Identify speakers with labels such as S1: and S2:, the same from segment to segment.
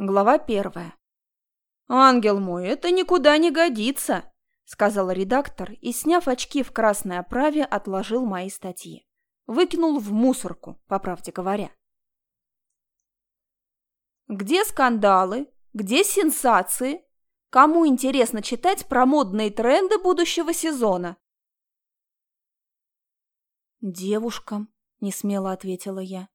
S1: Глава первая. «Ангел мой, это никуда не годится», — сказал редактор и, сняв очки в красной оправе, отложил мои статьи. Выкинул в мусорку, по правде говоря. Где скандалы? Где сенсации? Кому интересно читать про модные тренды будущего сезона? «Девушкам», — несмело ответила я.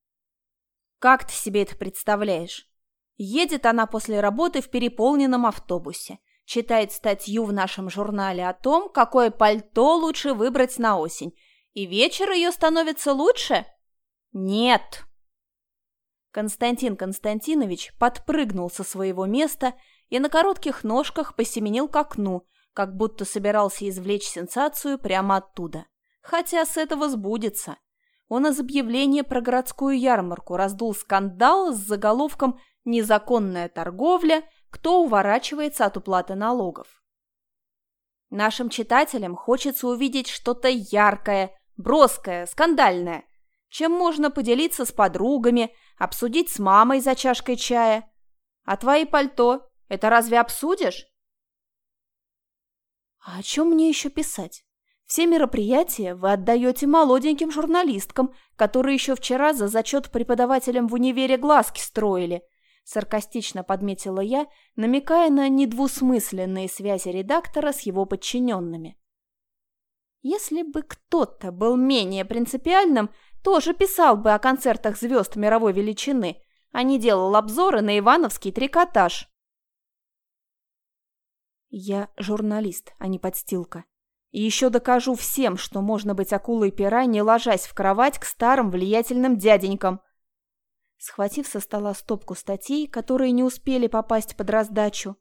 S1: «Как ты себе это представляешь? Едет она после работы в переполненном автобусе, читает статью в нашем журнале о том, какое пальто лучше выбрать на осень, и вечер ее становится лучше? Нет. Константин Константинович подпрыгнул со своего места и на коротких ножках посеменил к окну, как будто собирался извлечь сенсацию прямо оттуда. Хотя с этого сбудется. Он из объявления про городскую ярмарку раздул скандал с заголовком незаконная торговля, кто уворачивается от уплаты налогов. Нашим читателям хочется увидеть что-то яркое, броское, скандальное, чем можно поделиться с подругами, обсудить с мамой за чашкой чая. А твои пальто – это разве обсудишь? А о чем мне еще писать? Все мероприятия вы отдаете молоденьким журналисткам, которые еще вчера за зачет преподавателям в универе глазки строили –— саркастично подметила я, намекая на недвусмысленные связи редактора с его подчиненными. Если бы кто-то был менее принципиальным, тоже писал бы о концертах звезд мировой величины, а не делал обзоры на ивановский трикотаж. Я журналист, а не подстилка. И еще докажу всем, что можно быть акулой пера, не ложась в кровать к старым влиятельным дяденькам – схватив со стола стопку статей, которые не успели попасть под раздачу.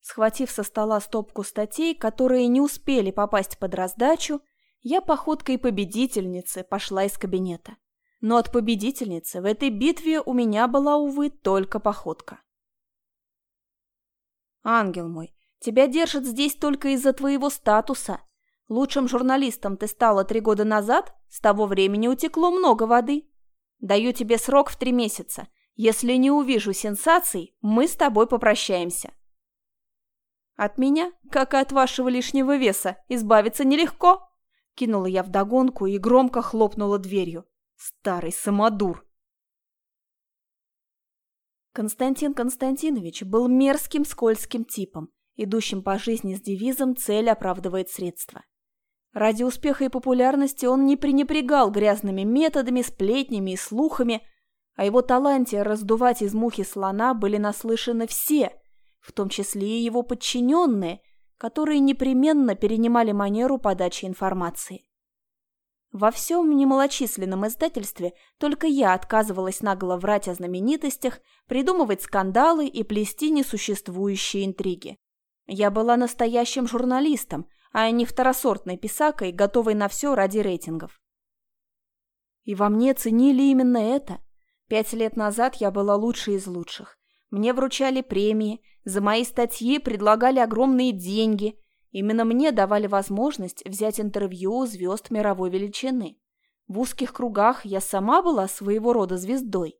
S1: Схватив со стола стопку статей, которые не успели попасть под раздачу, я походкой победительницы пошла из кабинета. Но от победительницы в этой битве у меня была, увы, только походка. «Ангел мой, тебя держат здесь только из-за твоего статуса. Лучшим журналистом ты стала три года назад, с того времени утекло много воды. Даю тебе срок в три месяца. Если не увижу сенсаций, мы с тобой попрощаемся. От меня, как и от вашего лишнего веса, избавиться нелегко. Кинула я вдогонку и громко хлопнула дверью. Старый самодур. Константин Константинович был мерзким скользким типом, идущим по жизни с девизом «цель оправдывает средства». Ради успеха и популярности он не пренебрегал грязными методами, сплетнями и слухами. О его таланте раздувать из мухи слона были наслышаны все, в том числе и его подчиненные, которые непременно перенимали манеру подачи информации. Во всем немалочисленном издательстве только я отказывалась нагло врать о знаменитостях, придумывать скандалы и плести несуществующие интриги. Я была настоящим журналистом – а не второсортной писакой, готовой на все ради рейтингов. И во мне ценили именно это. Пять лет назад я была лучшей из лучших. Мне вручали премии, за мои статьи предлагали огромные деньги. Именно мне давали возможность взять интервью у звезд мировой величины. В узких кругах я сама была своего рода звездой.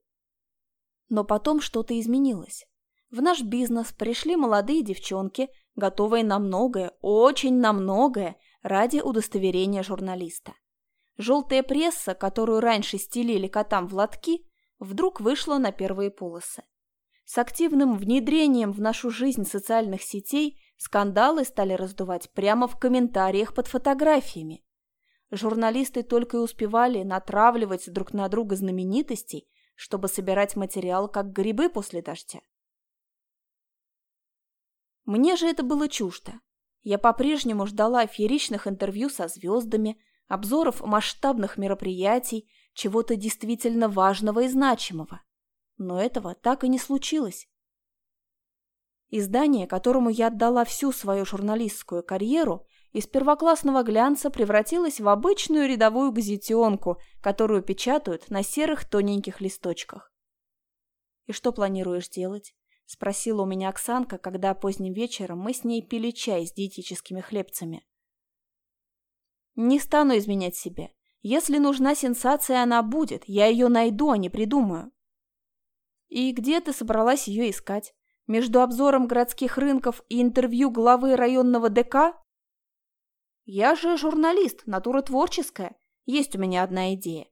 S1: Но потом что-то изменилось. В наш бизнес пришли молодые девчонки, готовые на многое, очень на многое ради удостоверения журналиста. Желтая пресса, которую раньше стелили котам в лотки, вдруг вышла на первые полосы. С активным внедрением в нашу жизнь социальных сетей скандалы стали раздувать прямо в комментариях под фотографиями. Журналисты только и успевали натравливать друг на друга знаменитостей, чтобы собирать материал как грибы после дождя. Мне же это было чуждо. Я по-прежнему ждала фееричных интервью со звездами, обзоров масштабных мероприятий, чего-то действительно важного и значимого. Но этого так и не случилось. Издание, которому я отдала всю свою журналистскую карьеру, из первоклассного глянца превратилось в обычную рядовую газетенку, которую печатают на серых тоненьких листочках. И что планируешь делать? — спросила у меня Оксанка, когда поздним вечером мы с ней пили чай с диетическими хлебцами. «Не стану изменять себе. Если нужна сенсация, она будет. Я ее найду, а не придумаю». И где ты собралась ее искать? Между обзором городских рынков и интервью главы районного ДК? Я же журналист, натура творческая. Есть у меня одна идея.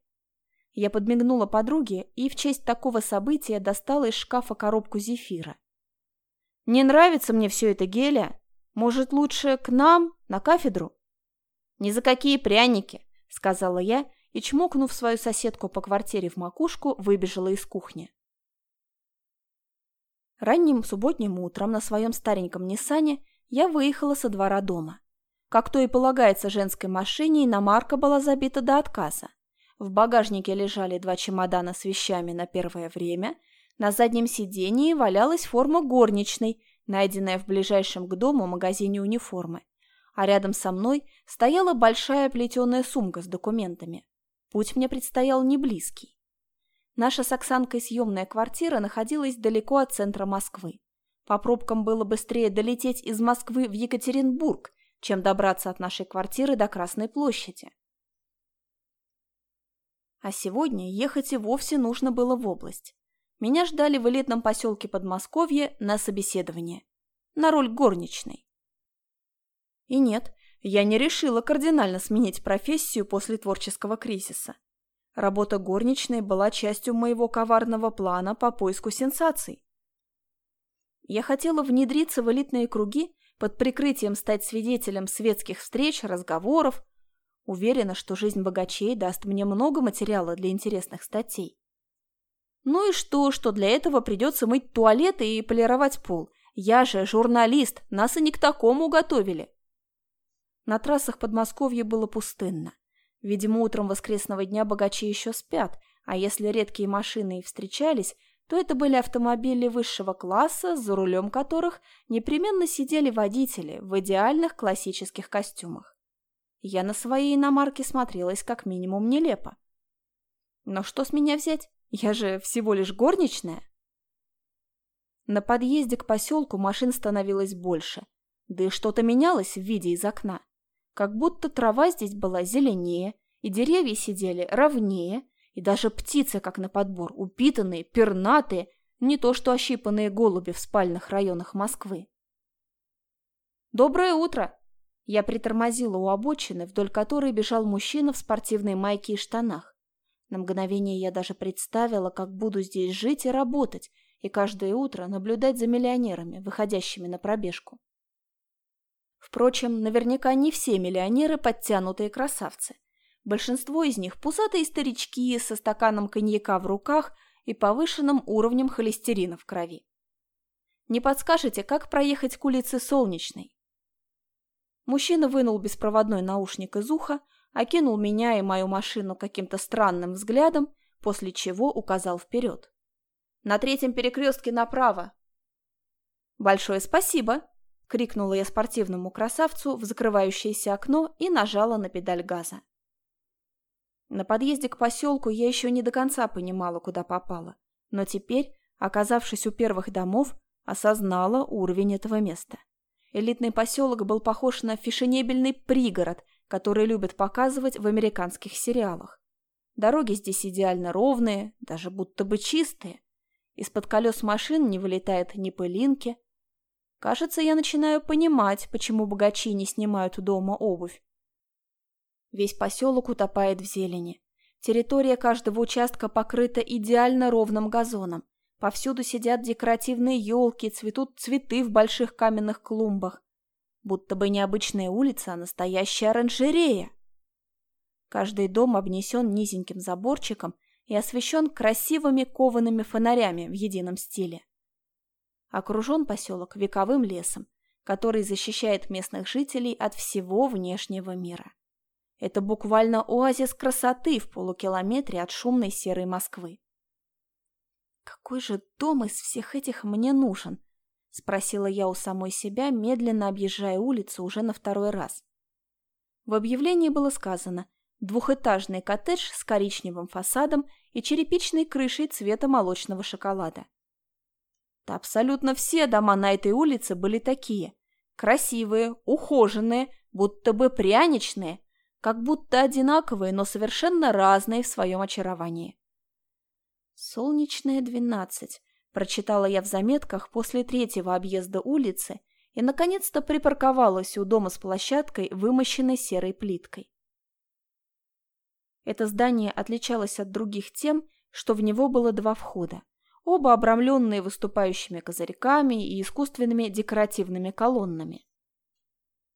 S1: Я подмигнула подруге и в честь такого события достала из шкафа коробку зефира. «Не нравится мне все это, Геля. Может, лучше к нам, на кафедру?» «Ни за какие пряники», — сказала я и, чмокнув свою соседку по квартире в макушку, выбежала из кухни. Ранним субботним утром на своем стареньком Ниссане я выехала со двора дома. Как то и полагается женской машине, иномарка была забита до отказа. В багажнике лежали два чемодана с вещами на первое время, на заднем сидении валялась форма горничной, найденная в ближайшем к дому магазине униформы. А рядом со мной стояла большая плетеная сумка с документами. Путь мне предстоял не близкий. Наша с Оксанкой съемная квартира находилась далеко от центра Москвы. По пробкам было быстрее долететь из Москвы в Екатеринбург, чем добраться от нашей квартиры до Красной площади. А сегодня ехать и вовсе нужно было в область. Меня ждали в элитном поселке Подмосковье на собеседование. На роль горничной. И нет, я не решила кардинально сменить профессию после творческого кризиса. Работа горничной была частью моего коварного плана по поиску сенсаций. Я хотела внедриться в элитные круги под прикрытием стать свидетелем светских встреч, разговоров, Уверена, что жизнь богачей даст мне много материала для интересных статей. Ну и что, что для этого придется мыть туалеты и полировать пол? Я же журналист, нас и не к такому готовили. На трассах Подмосковья было пустынно. Видимо, утром воскресного дня богачи еще спят, а если редкие машины и встречались, то это были автомобили высшего класса, за рулем которых непременно сидели водители в идеальных классических костюмах. Я на своей иномарке смотрелась как минимум нелепо. Но что с меня взять? Я же всего лишь горничная. На подъезде к поселку машин становилось больше, да и что-то менялось в виде из окна. Как будто трава здесь была зеленее, и деревья сидели ровнее, и даже птицы, как на подбор, упитанные, пернатые, не то что ощипанные голуби в спальных районах Москвы. «Доброе утро!» Я притормозила у обочины, вдоль которой бежал мужчина в спортивной майке и штанах. На мгновение я даже представила, как буду здесь жить и работать, и каждое утро наблюдать за миллионерами, выходящими на пробежку. Впрочем, наверняка не все миллионеры подтянутые красавцы. Большинство из них пузатые старички со стаканом коньяка в руках и повышенным уровнем холестерина в крови. Не подскажете, как проехать к улице Солнечной? Мужчина вынул беспроводной наушник из уха, окинул меня и мою машину каким-то странным взглядом, после чего указал вперед. «На третьем перекрестке направо!» «Большое спасибо!» — крикнула я спортивному красавцу в закрывающееся окно и нажала на педаль газа. На подъезде к поселку я еще не до конца понимала, куда попала, но теперь, оказавшись у первых домов, осознала уровень этого места. Элитный поселок был похож на фешенебельный пригород, который любят показывать в американских сериалах. Дороги здесь идеально ровные, даже будто бы чистые. Из-под колес машин не вылетает ни пылинки. Кажется, я начинаю понимать, почему богачи не снимают у дома обувь. Весь поселок утопает в зелени. Территория каждого участка покрыта идеально ровным газоном. Повсюду сидят декоративные елки, цветут цветы в больших каменных клумбах. Будто бы не обычная улица, а настоящая оранжерея. Каждый дом обнесен низеньким заборчиком и освещен красивыми коваными фонарями в едином стиле. Окружен поселок вековым лесом, который защищает местных жителей от всего внешнего мира. Это буквально оазис красоты в полукилометре от шумной серой Москвы. «Какой же дом из всех этих мне нужен?» — спросила я у самой себя, медленно объезжая улицу уже на второй раз. В объявлении было сказано «двухэтажный коттедж с коричневым фасадом и черепичной крышей цвета молочного шоколада». Да абсолютно все дома на этой улице были такие. Красивые, ухоженные, будто бы пряничные, как будто одинаковые, но совершенно разные в своем очаровании. Солнечная, двенадцать. Прочитала я в заметках после третьего объезда улицы и, наконец-то, припарковалась у дома с площадкой, вымощенной серой плиткой. Это здание отличалось от других тем, что в него было два входа, оба обрамленные выступающими козырьками и искусственными декоративными колоннами.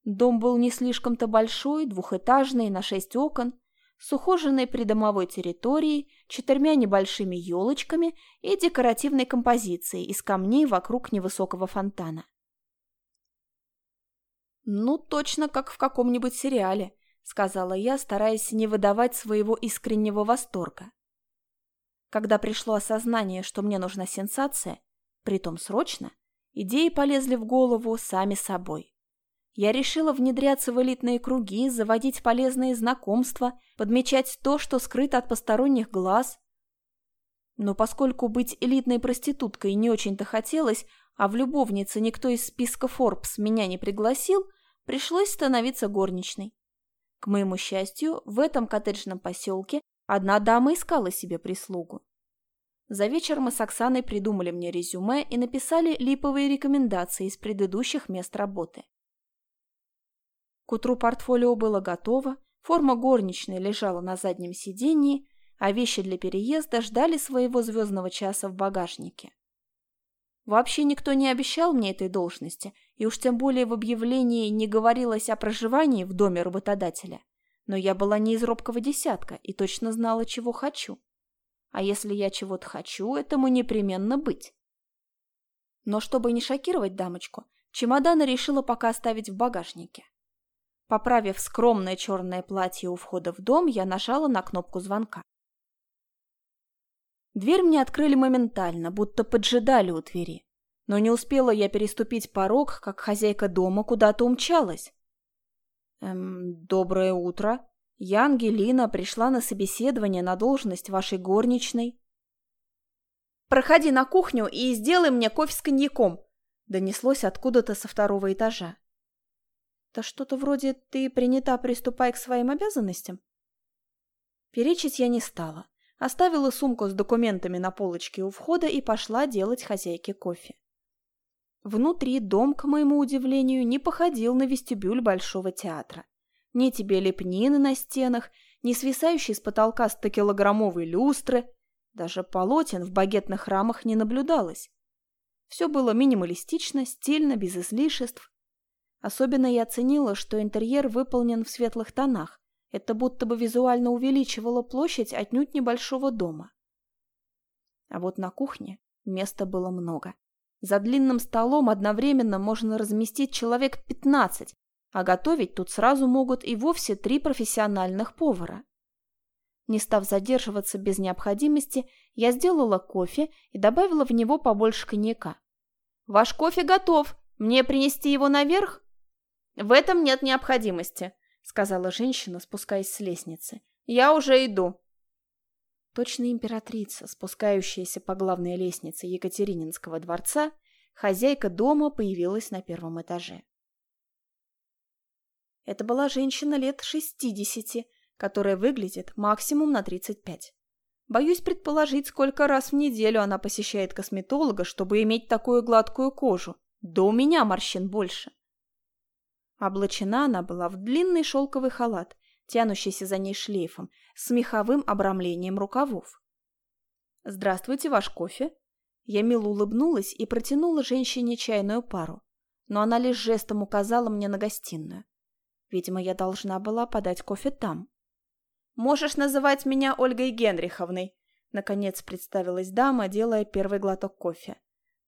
S1: Дом был не слишком-то большой, двухэтажный, на шесть окон, с ухоженной придомовой территорией, четырьмя небольшими елочками и декоративной композицией из камней вокруг невысокого фонтана. «Ну, точно как в каком-нибудь сериале», — сказала я, стараясь не выдавать своего искреннего восторга. Когда пришло осознание, что мне нужна сенсация, притом срочно, идеи полезли в голову сами собой. Я решила внедряться в элитные круги, заводить полезные знакомства, подмечать то, что скрыто от посторонних глаз. Но поскольку быть элитной проституткой не очень-то хотелось, а в любовнице никто из списка Forbes меня не пригласил, пришлось становиться горничной. К моему счастью, в этом коттеджном поселке одна дама искала себе прислугу. За вечер мы с Оксаной придумали мне резюме и написали липовые рекомендации из предыдущих мест работы. К утру портфолио было готово, форма горничной лежала на заднем сидении, а вещи для переезда ждали своего звездного часа в багажнике. Вообще никто не обещал мне этой должности, и уж тем более в объявлении не говорилось о проживании в доме работодателя. Но я была не из робкого десятка и точно знала, чего хочу. А если я чего-то хочу, этому непременно быть. Но чтобы не шокировать дамочку, чемоданы решила пока оставить в багажнике. Поправив скромное черное платье у входа в дом, я нажала на кнопку звонка. Дверь мне открыли моментально, будто поджидали у двери. Но не успела я переступить порог, как хозяйка дома куда-то умчалась. «Эм, доброе утро. Я, Ангелина, пришла на собеседование на должность вашей горничной». «Проходи на кухню и сделай мне кофе с коньяком», донеслось откуда-то со второго этажа. Да что-то вроде «ты принята, приступай к своим обязанностям». Перечить я не стала. Оставила сумку с документами на полочке у входа и пошла делать хозяйке кофе. Внутри дом, к моему удивлению, не походил на вестибюль Большого театра. Ни тебе лепнины на стенах, ни свисающие с потолка 100-килограммовой люстры, даже полотен в багетных рамах не наблюдалось. Все было минималистично, стильно, без излишеств, Особенно я оценила, что интерьер выполнен в светлых тонах. Это будто бы визуально увеличивало площадь отнюдь небольшого дома. А вот на кухне места было много. За длинным столом одновременно можно разместить человек 15, а готовить тут сразу могут и вовсе три профессиональных повара. Не став задерживаться без необходимости, я сделала кофе и добавила в него побольше коньяка. «Ваш кофе готов! Мне принести его наверх?» «В этом нет необходимости», — сказала женщина, спускаясь с лестницы. «Я уже иду». Точно императрица, спускающаяся по главной лестнице Екатерининского дворца, хозяйка дома появилась на первом этаже. Это была женщина лет шестидесяти, которая выглядит максимум на тридцать пять. Боюсь предположить, сколько раз в неделю она посещает косметолога, чтобы иметь такую гладкую кожу. Да у меня морщин больше. Облачена она была в длинный шелковый халат, тянущийся за ней шлейфом, с меховым обрамлением рукавов. «Здравствуйте, ваш кофе?» Я мило улыбнулась и протянула женщине чайную пару, но она лишь жестом указала мне на гостиную. Видимо, я должна была подать кофе там. «Можешь называть меня Ольгой Генриховной», — наконец представилась дама, делая первый глоток кофе.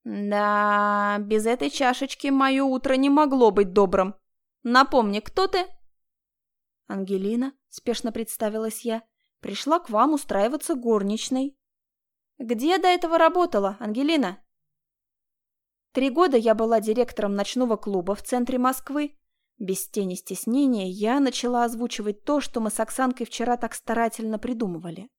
S1: «Да, без этой чашечки мое утро не могло быть добрым», Напомни, кто ты?» «Ангелина», — спешно представилась я, — «пришла к вам устраиваться горничной». «Где до этого работала, Ангелина?» Три года я была директором ночного клуба в центре Москвы. Без тени стеснения я начала озвучивать то, что мы с Оксанкой вчера так старательно придумывали.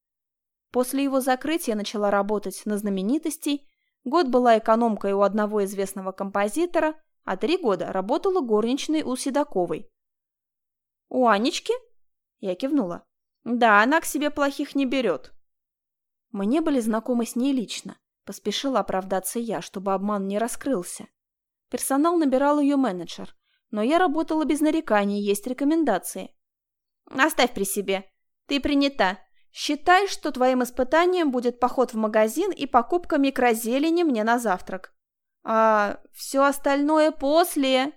S1: После его закрытия начала работать на знаменитостей, год была экономкой у одного известного композитора, а три года работала горничной у Седоковой. «У Анечки?» Я кивнула. «Да, она к себе плохих не берет». Мы не были знакомы с ней лично, Поспешила оправдаться я, чтобы обман не раскрылся. Персонал набирал ее менеджер, но я работала без нареканий, есть рекомендации. «Оставь при себе. Ты принята. Считай, что твоим испытанием будет поход в магазин и покупка микрозелени мне на завтрак. А все остальное после...»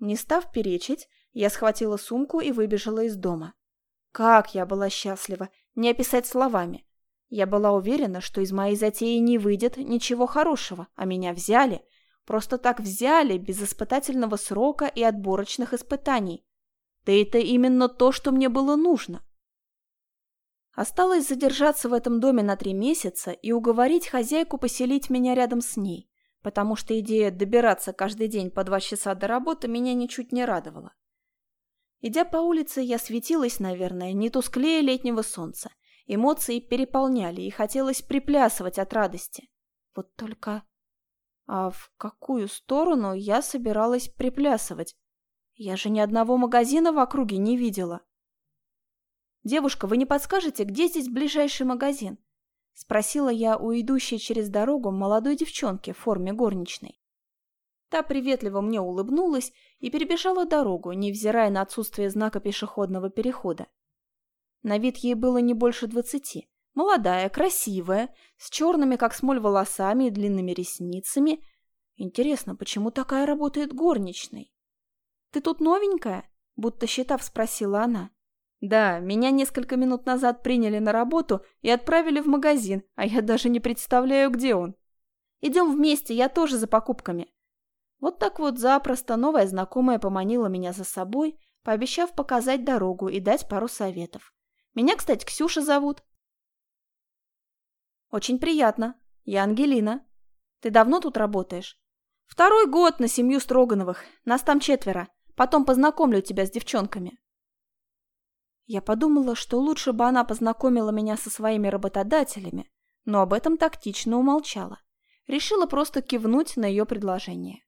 S1: Не став перечить, я схватила сумку и выбежала из дома. Как я была счастлива, не описать словами. Я была уверена, что из моей затеи не выйдет ничего хорошего, а меня взяли. Просто так взяли, без испытательного срока и отборочных испытаний. Да это именно то, что мне было нужно. Осталось задержаться в этом доме на три месяца и уговорить хозяйку поселить меня рядом с ней, потому что идея добираться каждый день по два часа до работы меня ничуть не радовала. Идя по улице, я светилась, наверное, не тусклее летнего солнца. Эмоции переполняли, и хотелось приплясывать от радости. Вот только... А в какую сторону я собиралась приплясывать? Я же ни одного магазина в округе не видела. «Девушка, вы не подскажете, где здесь ближайший магазин?» Спросила я у идущей через дорогу молодой девчонки в форме горничной. Та приветливо мне улыбнулась и перебежала дорогу, невзирая на отсутствие знака пешеходного перехода. На вид ей было не больше двадцати. Молодая, красивая, с черными, как смоль, волосами и длинными ресницами. Интересно, почему такая работает горничной? «Ты тут новенькая?» – будто считав, спросила она. «Да, меня несколько минут назад приняли на работу и отправили в магазин, а я даже не представляю, где он. Идем вместе, я тоже за покупками. Вот так вот запросто новая знакомая поманила меня за собой, пообещав показать дорогу и дать пару советов. Меня, кстати, Ксюша зовут. Очень приятно. Я Ангелина. Ты давно тут работаешь? Второй год на семью Строгановых. Нас там четверо. Потом познакомлю тебя с девчонками. Я подумала, что лучше бы она познакомила меня со своими работодателями, но об этом тактично умолчала. Решила просто кивнуть на ее предложение.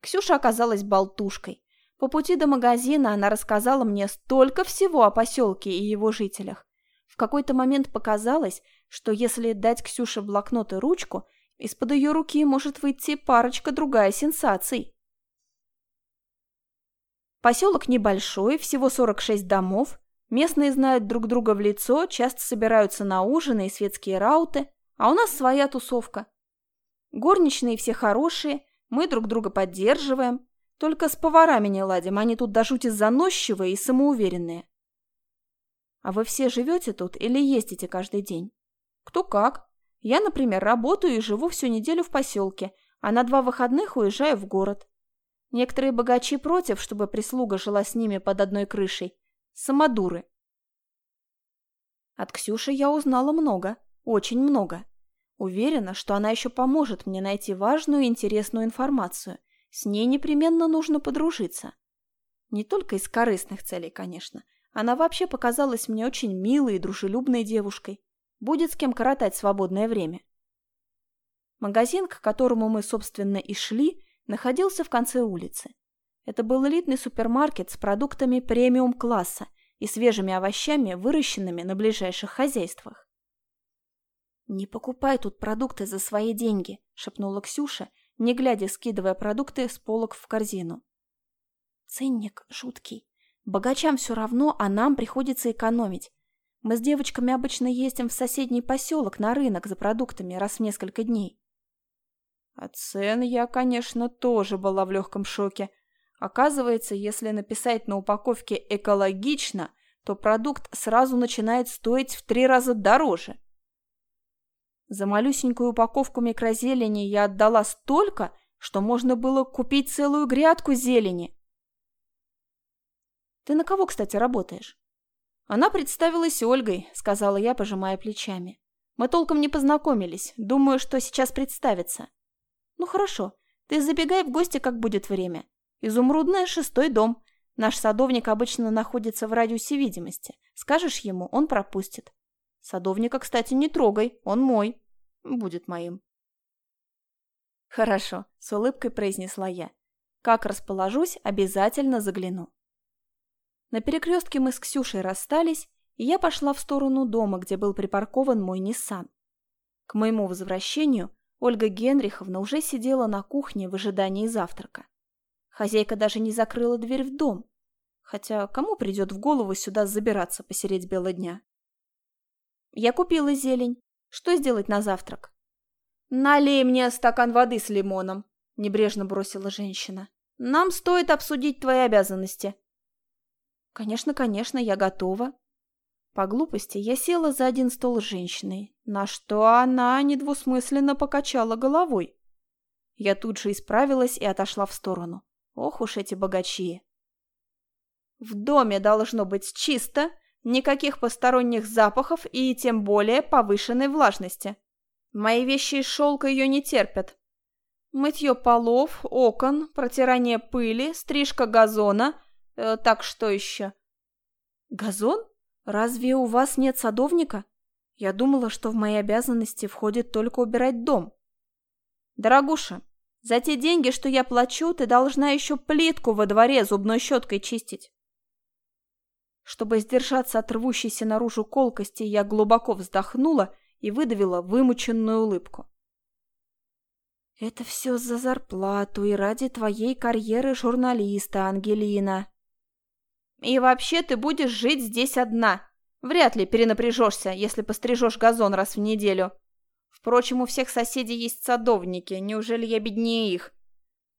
S1: Ксюша оказалась болтушкой. По пути до магазина она рассказала мне столько всего о поселке и его жителях. В какой-то момент показалось, что если дать Ксюше блокнот и ручку, из-под ее руки может выйти парочка другая сенсаций. Поселок небольшой, всего 46 домов. Местные знают друг друга в лицо, часто собираются на ужины и светские рауты, а у нас своя тусовка. Горничные все хорошие, мы друг друга поддерживаем. Только с поварами не ладим, они тут до жути заносчивые и самоуверенные. А вы все живете тут или ездите каждый день? Кто как. Я, например, работаю и живу всю неделю в поселке, а на два выходных уезжаю в город. Некоторые богачи против, чтобы прислуга жила с ними под одной крышей. Самодуры. От Ксюши я узнала много, очень много. Уверена, что она еще поможет мне найти важную и интересную информацию. С ней непременно нужно подружиться. Не только из корыстных целей, конечно. Она вообще показалась мне очень милой и дружелюбной девушкой. Будет с кем коротать свободное время. Магазин, к которому мы, собственно, и шли, находился в конце улицы. Это был элитный супермаркет с продуктами премиум-класса и свежими овощами, выращенными на ближайших хозяйствах. «Не покупай тут продукты за свои деньги», — шепнула Ксюша, не глядя, скидывая продукты с полок в корзину. «Ценник жуткий. Богачам все равно, а нам приходится экономить. Мы с девочками обычно ездим в соседний поселок на рынок за продуктами раз в несколько дней». От цен я, конечно, тоже была в легком шоке. Оказывается, если написать на упаковке «экологично», то продукт сразу начинает стоить в три раза дороже. За малюсенькую упаковку микрозелени я отдала столько, что можно было купить целую грядку зелени. Ты на кого, кстати, работаешь? Она представилась Ольгой, сказала я, пожимая плечами. Мы толком не познакомились. Думаю, что сейчас представится. Ну хорошо, ты забегай в гости, как будет время. Изумрудная, шестой дом. Наш садовник обычно находится в радиусе видимости. Скажешь ему, он пропустит. Садовника, кстати, не трогай, он мой. Будет моим. Хорошо, с улыбкой произнесла я. Как расположусь, обязательно загляну. На перекрестке мы с Ксюшей расстались, и я пошла в сторону дома, где был припаркован мой Ниссан. К моему возвращению Ольга Генриховна уже сидела на кухне в ожидании завтрака. Хозяйка даже не закрыла дверь в дом. Хотя кому придет в голову сюда забираться посередь бела дня? Я купила зелень. Что сделать на завтрак? «Налей мне стакан воды с лимоном», — небрежно бросила женщина. «Нам стоит обсудить твои обязанности». «Конечно, конечно, я готова». По глупости я села за один стол с женщиной, на что она недвусмысленно покачала головой. Я тут же исправилась и отошла в сторону. Ох уж эти богачи. В доме должно быть чисто, никаких посторонних запахов и тем более повышенной влажности. Мои вещи из шелка ее не терпят. Мытье полов, окон, протирание пыли, стрижка газона. Э, так что еще? Газон? Разве у вас нет садовника? Я думала, что в мои обязанности входит только убирать дом. Дорогуша, за те деньги, что я плачу, ты должна еще плитку во дворе зубной щеткой чистить. Чтобы сдержаться от рвущейся наружу колкости, я глубоко вздохнула и выдавила вымученную улыбку. «Это все за зарплату и ради твоей карьеры журналиста, Ангелина». «И вообще ты будешь жить здесь одна. Вряд ли перенапряжешься, если пострижешь газон раз в неделю. Впрочем, у всех соседей есть садовники, неужели я беднее их?»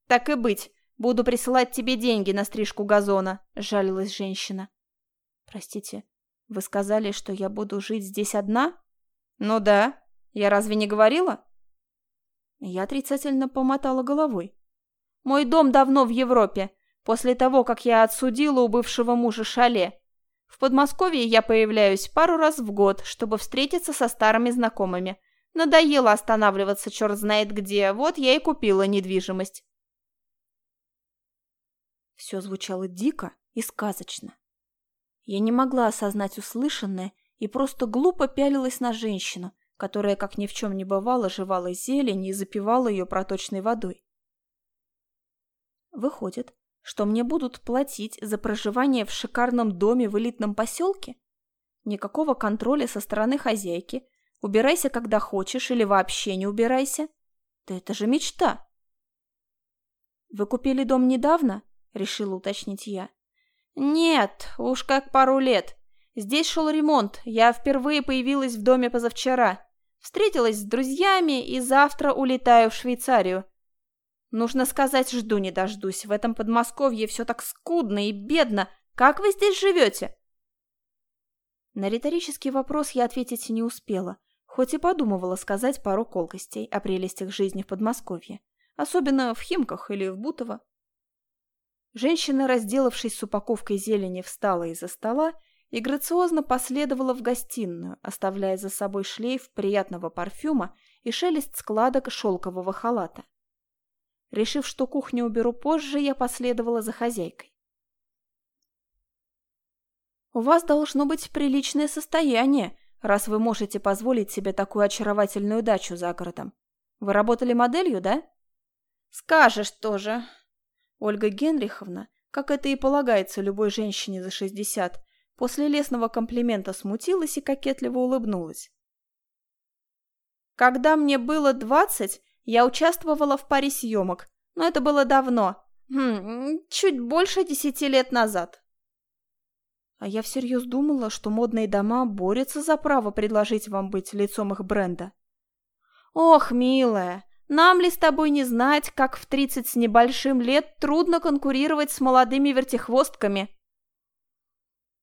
S1: «Так и быть, буду присылать тебе деньги на стрижку газона», — жалилась женщина. «Простите, вы сказали, что я буду жить здесь одна?» «Ну да. Я разве не говорила?» Я отрицательно помотала головой. «Мой дом давно в Европе, после того, как я отсудила у бывшего мужа шале. В Подмосковье я появляюсь пару раз в год, чтобы встретиться со старыми знакомыми. Надоело останавливаться черт знает где, вот я и купила недвижимость». Все звучало дико и сказочно. Я не могла осознать услышанное и просто глупо пялилась на женщину, которая, как ни в чем не бывало, жевала зелень и запивала ее проточной водой. Выходит, что мне будут платить за проживание в шикарном доме в элитном поселке? Никакого контроля со стороны хозяйки. Убирайся, когда хочешь, или вообще не убирайся. Да это же мечта. Вы купили дом недавно? Решила уточнить я. Нет, уж как пару лет. Здесь шел ремонт, я впервые появилась в доме позавчера. Встретилась с друзьями и завтра улетаю в Швейцарию. Нужно сказать, жду не дождусь. В этом Подмосковье все так скудно и бедно. Как вы здесь живете? На риторический вопрос я ответить не успела, хоть и подумывала сказать пару колкостей о прелестях жизни в Подмосковье, особенно в Химках или в Бутово. Женщина, разделавшись с упаковкой зелени, встала из-за стола и грациозно последовала в гостиную, оставляя за собой шлейф приятного парфюма и шелест складок шелкового халата. Решив, что кухню уберу позже, я последовала за хозяйкой. «У вас должно быть приличное состояние, раз вы можете позволить себе такую очаровательную дачу за городом. Вы работали моделью, да?» «Скажешь тоже!» Ольга Генриховна, как это и полагается любой женщине за шестьдесят, После лесного комплимента смутилась и кокетливо улыбнулась. Когда мне было двадцать, я участвовала в паре съемок, но это было давно, хм, чуть больше десяти лет назад. А я всерьез думала, что модные дома борются за право предложить вам быть лицом их бренда. Ох, милая, нам ли с тобой не знать, как в тридцать с небольшим лет трудно конкурировать с молодыми вертихвостками?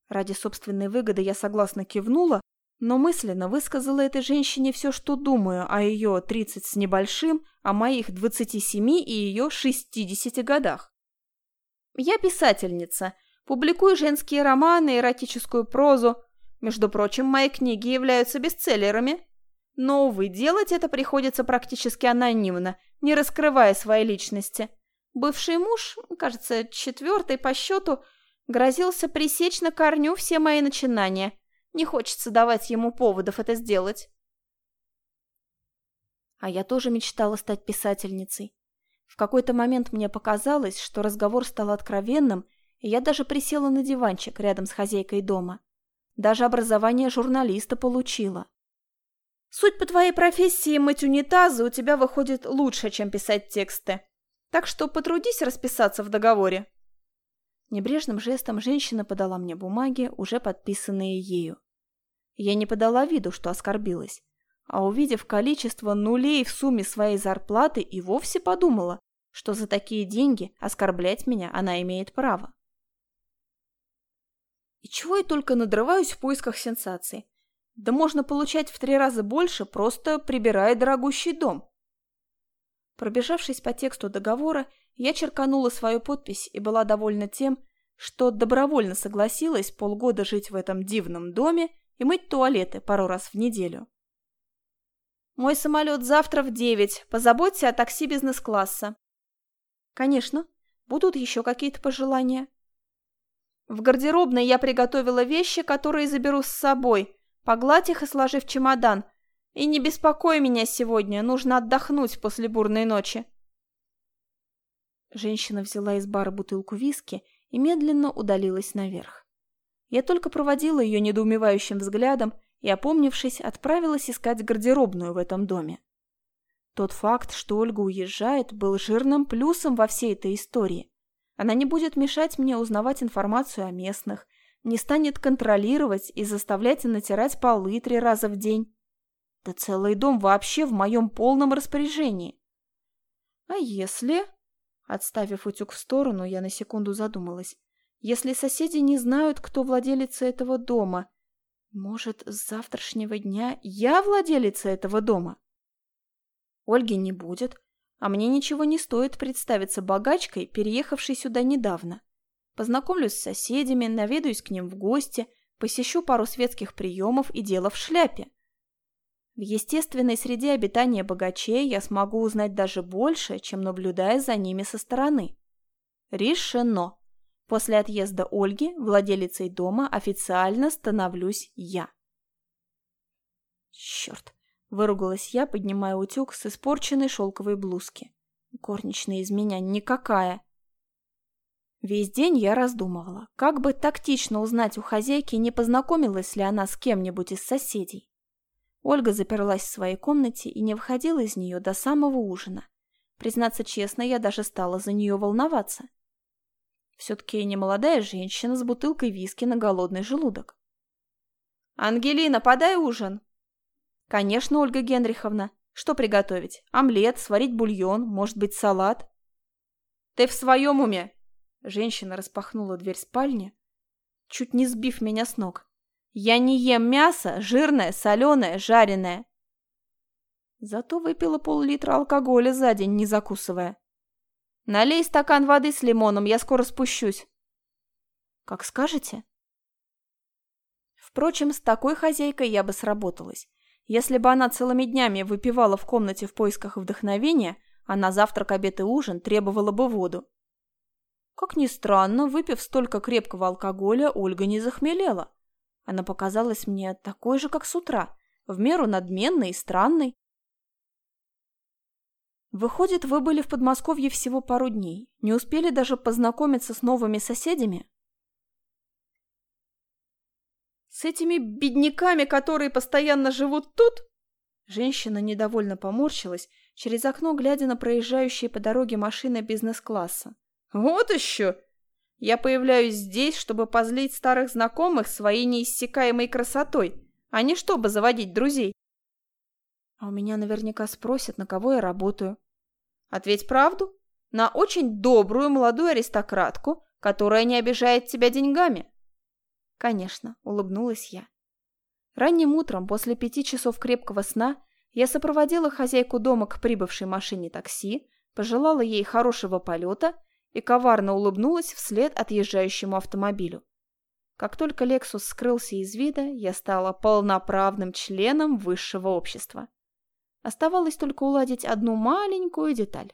S1: Ради собственной выгоды я согласно кивнула, но мысленно высказала этой женщине все, что думаю о ее 30 с небольшим, о моих 27 и ее 60 годах. Я писательница, публикую женские романы, эротическую прозу. Между прочим, мои книги являются бестселлерами. Но, увы, делать это приходится практически анонимно, не раскрывая своей личности. Бывший муж, кажется, четвертый по счету, Грозился пресечь на корню все мои начинания. Не хочется давать ему поводов это сделать. А я тоже мечтала стать писательницей. В какой-то момент мне показалось, что разговор стал откровенным, я даже присела на диванчик рядом с хозяйкой дома. Даже образование журналиста получила. Суть по твоей профессии мыть унитазы у тебя выходит лучше, чем писать тексты. Так что потрудись расписаться в договоре. Небрежным жестом женщина подала мне бумаги, уже подписанные ею. Я не подала виду, что оскорбилась, а увидев количество нулей в сумме своей зарплаты и вовсе подумала, что за такие деньги оскорблять меня она имеет право. И чего я только надрываюсь в поисках сенсаций. Да можно получать в три раза больше, просто прибирая дорогущий дом. Пробежавшись по тексту договора, я черканула свою подпись и была довольна тем, что добровольно согласилась полгода жить в этом дивном доме и мыть туалеты пару раз в неделю. «Мой самолет завтра в девять. Позаботься о такси бизнес-класса». «Конечно. Будут еще какие-то пожелания?» «В гардеробной я приготовила вещи, которые заберу с собой. Погладь их и сложи в чемодан. И не беспокой меня сегодня, нужно отдохнуть после бурной ночи». Женщина взяла из бара бутылку виски и медленно удалилась наверх. Я только проводила ее недоумевающим взглядом и, опомнившись, отправилась искать гардеробную в этом доме. Тот факт, что Ольга уезжает, был жирным плюсом во всей этой истории. Она не будет мешать мне узнавать информацию о местных, не станет контролировать и заставлять натирать полы три раза в день. Да целый дом вообще в моем полном распоряжении. А если... Отставив утюг в сторону, я на секунду задумалась. Если соседи не знают, кто владелица этого дома, может, с завтрашнего дня я владелица этого дома? Ольги не будет, а мне ничего не стоит представиться богачкой, переехавшей сюда недавно. Познакомлюсь с соседями, наведаюсь к ним в гости, посещу пару светских приемов и дело в шляпе. В естественной среде обитания богачей я смогу узнать даже больше, чем наблюдая за ними со стороны. Решено. После отъезда Ольги владелицей дома официально становлюсь я. Черт, выругалась я, поднимая утюг с испорченной шелковой блузки. Горничная из меня никакая. Весь день я раздумывала, как бы тактично узнать у хозяйки, не познакомилась ли она с кем-нибудь из соседей. Ольга заперлась в своей комнате и не выходила из нее до самого ужина. Признаться честно, я даже стала за нее волноваться. Все-таки не молодая женщина с бутылкой виски на голодный желудок. «Ангелина, подай ужин!» «Конечно, Ольга Генриховна. Что приготовить? Омлет, сварить бульон, может быть, салат?» «Ты в своем уме?» Женщина распахнула дверь спальни, чуть не сбив меня с ног. Я не ем мясо, жирное, соленое, жареное. Зато выпила пол-литра алкоголя за день, не закусывая. Налей стакан воды с лимоном, я скоро спущусь. Как скажете. Впрочем, с такой хозяйкой я бы сработалась. Если бы она целыми днями выпивала в комнате в поисках вдохновения, а на завтрак, обед и ужин требовала бы воду. Как ни странно, выпив столько крепкого алкоголя, Ольга не захмелела. Она показалась мне такой же, как с утра, в меру надменной и странной. Выходит, вы были в Подмосковье всего пару дней, не успели даже познакомиться с новыми соседями? С этими бедняками, которые постоянно живут тут? Женщина недовольно поморщилась, через окно глядя на проезжающие по дороге машины бизнес-класса. Вот еще! Я появляюсь здесь, чтобы позлить старых знакомых своей неиссякаемой красотой, а не чтобы заводить друзей. А у меня наверняка спросят, на кого я работаю. Ответь правду. На очень добрую молодую аристократку, которая не обижает тебя деньгами. Конечно, улыбнулась я. Ранним утром, после пяти часов крепкого сна, я сопроводила хозяйку дома к прибывшей машине такси, пожелала ей хорошего полета и коварно улыбнулась вслед отъезжающему автомобилю. Как только Лексус скрылся из вида, я стала полноправным членом высшего общества. Оставалось только уладить одну маленькую деталь.